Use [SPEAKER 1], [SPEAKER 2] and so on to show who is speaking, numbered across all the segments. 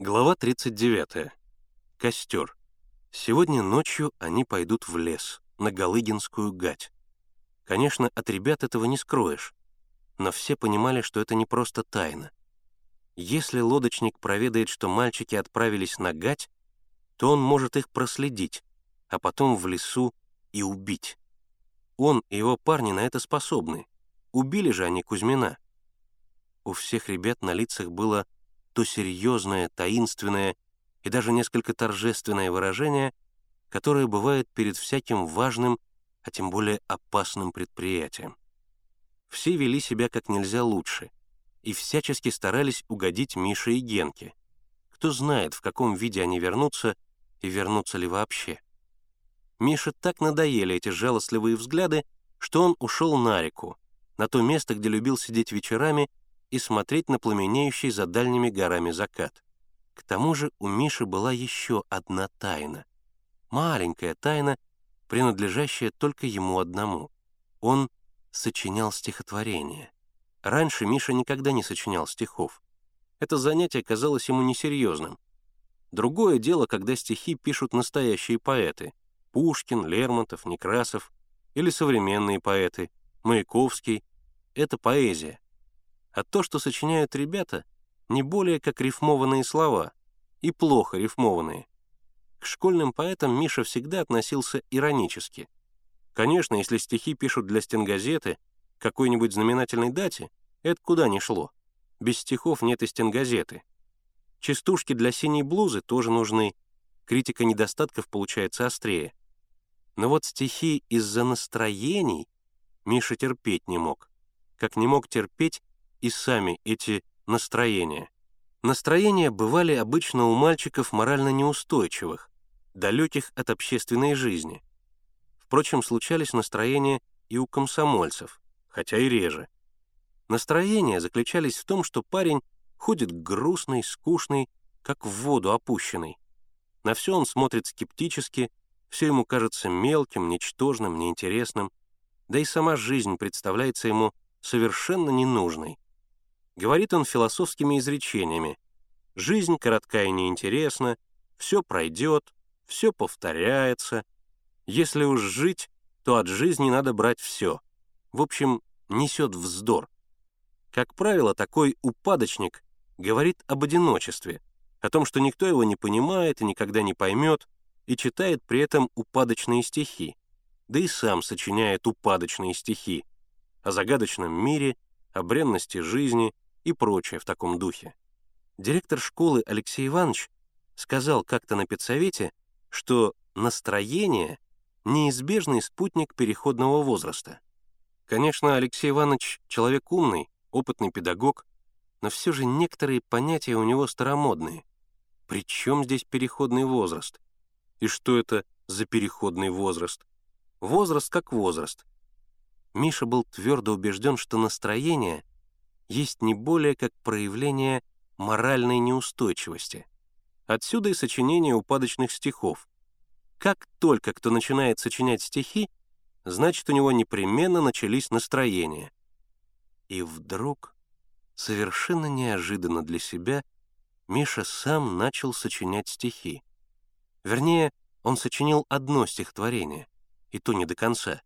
[SPEAKER 1] Глава 39. Костер. Сегодня ночью они пойдут в лес, на Галыгинскую гать. Конечно, от ребят этого не скроешь, но все понимали, что это не просто тайна. Если лодочник проведает, что мальчики отправились на гать, то он может их проследить, а потом в лесу и убить. Он и его парни на это способны. Убили же они Кузьмина. У всех ребят на лицах было то серьезное, таинственное и даже несколько торжественное выражение, которое бывает перед всяким важным, а тем более опасным предприятием. Все вели себя как нельзя лучше и всячески старались угодить Мише и Генке. Кто знает, в каком виде они вернутся и вернутся ли вообще. Мише так надоели эти жалостливые взгляды, что он ушел на реку, на то место, где любил сидеть вечерами и смотреть на пламенеющий за дальними горами закат. К тому же у Миши была еще одна тайна. Маленькая тайна, принадлежащая только ему одному. Он сочинял стихотворения. Раньше Миша никогда не сочинял стихов. Это занятие казалось ему несерьезным. Другое дело, когда стихи пишут настоящие поэты — Пушкин, Лермонтов, Некрасов или современные поэты, Маяковский — это поэзия а то, что сочиняют ребята, не более как рифмованные слова, и плохо рифмованные. К школьным поэтам Миша всегда относился иронически. Конечно, если стихи пишут для стенгазеты, какой-нибудь знаменательной дате, это куда ни шло. Без стихов нет и стенгазеты. Частушки для синей блузы тоже нужны, критика недостатков получается острее. Но вот стихи из-за настроений Миша терпеть не мог, как не мог терпеть и сами эти настроения. Настроения бывали обычно у мальчиков морально неустойчивых, далеких от общественной жизни. Впрочем, случались настроения и у комсомольцев, хотя и реже. Настроения заключались в том, что парень ходит грустный, скучный, как в воду опущенный. На все он смотрит скептически, все ему кажется мелким, ничтожным, неинтересным, да и сама жизнь представляется ему совершенно ненужной. Говорит он философскими изречениями. Жизнь коротка и неинтересна, все пройдет, все повторяется. Если уж жить, то от жизни надо брать все. В общем, несет вздор. Как правило, такой упадочник говорит об одиночестве, о том, что никто его не понимает и никогда не поймет, и читает при этом упадочные стихи, да и сам сочиняет упадочные стихи о загадочном мире, о бренности жизни — и прочее в таком духе. Директор школы Алексей Иванович сказал как-то на педсовете, что настроение — неизбежный спутник переходного возраста. Конечно, Алексей Иванович — человек умный, опытный педагог, но все же некоторые понятия у него старомодные. При чем здесь переходный возраст? И что это за переходный возраст? Возраст как возраст. Миша был твердо убежден, что настроение есть не более как проявление моральной неустойчивости. Отсюда и сочинение упадочных стихов. Как только кто начинает сочинять стихи, значит, у него непременно начались настроения. И вдруг, совершенно неожиданно для себя, Миша сам начал сочинять стихи. Вернее, он сочинил одно стихотворение, и то не до конца.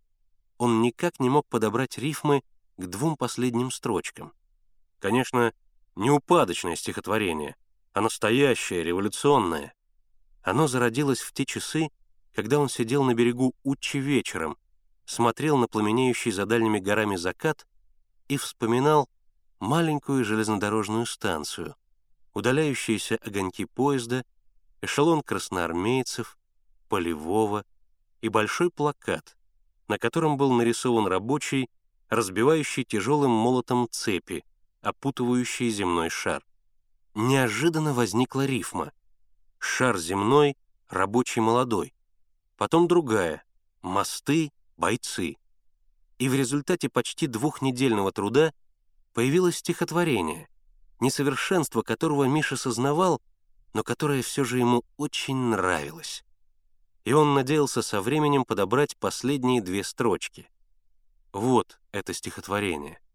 [SPEAKER 1] Он никак не мог подобрать рифмы к двум последним строчкам. Конечно, не упадочное стихотворение, а настоящее, революционное. Оно зародилось в те часы, когда он сидел на берегу Учи вечером, смотрел на пламенеющий за дальними горами закат и вспоминал маленькую железнодорожную станцию, удаляющиеся огоньки поезда, эшелон красноармейцев, полевого и большой плакат, на котором был нарисован рабочий, разбивающий тяжелым молотом цепи, опутывающий земной шар. Неожиданно возникла рифма. Шар земной, рабочий молодой. Потом другая — мосты, бойцы. И в результате почти двухнедельного труда появилось стихотворение, несовершенство которого Миша сознавал, но которое все же ему очень нравилось. И он надеялся со временем подобрать последние две строчки. Вот это стихотворение —